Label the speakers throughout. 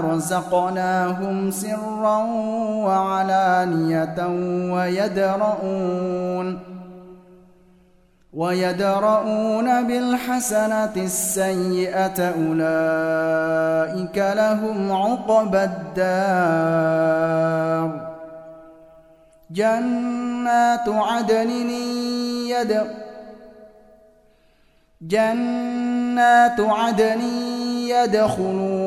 Speaker 1: رزقناهم سرا وعلانية ويدرؤون ويدرؤون بالحسنة السيئة أولئك لهم عقبى الدار. جنات عدن يد جنات عدن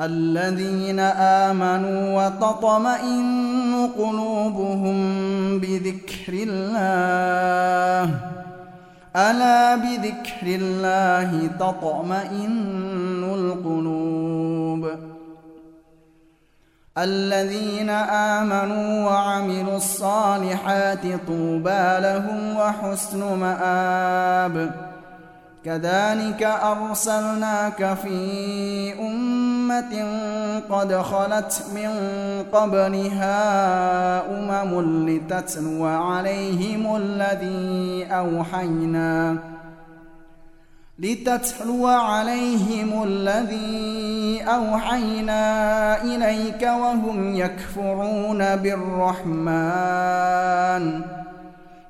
Speaker 1: الذين آمنوا وتطمئن قلوبهم بذكر الله. ألا بذكر الله تطمئن القلوب. الذين آمنوا وعملوا الصالحات طوبى لهم وحسن مآب. كذلك أرسلناك في أمة قد خلت من قبلها أمم لتتلو عليهم الذي أوحينا لتتلو عليهم الذي أوحينا إليك وهم يكفرون بالرحمن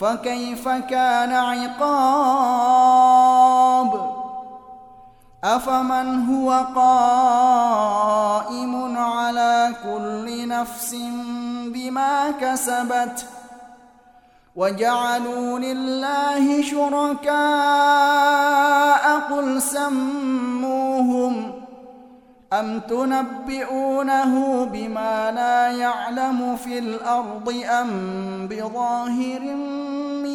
Speaker 1: فكيف كان عقاب؟ أفمن هو قائم على كل نفس بما كسبت ۖ؟ وجعلوا لله شركاء قل سموهم. أم تنبئونه بما لا يعلم في الأرض أم بظاهر من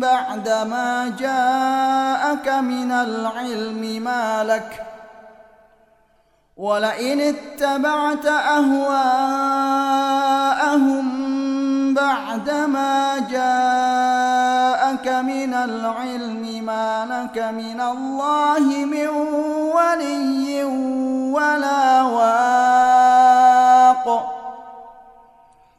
Speaker 1: بعد ما جاءك من العلم ما لك ولئن اتبعت أهواءهم بعدما جاءك من العلم ما لك من الله من ولي ولا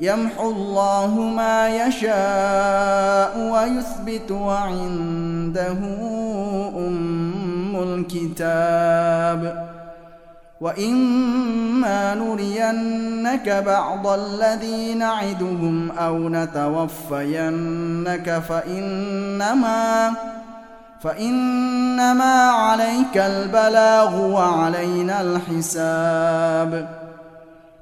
Speaker 1: يمحو الله ما يشاء ويثبت وعنده أم الكتاب. وإما نرينك بعض الذي نعدهم أو نتوفينك فإنما فإنما عليك البلاغ وعلينا الحساب.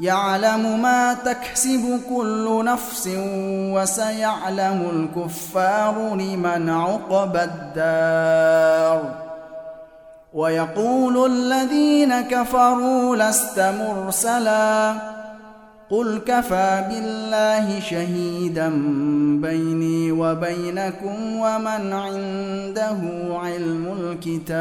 Speaker 1: يعلم ما تكسب كل نفس وسيعلم الكفار لمن عقبى الدار. ويقول الذين كفروا لست مرسلا. قل كفى بالله شهيدا بيني وبينكم ومن عنده علم الكتاب.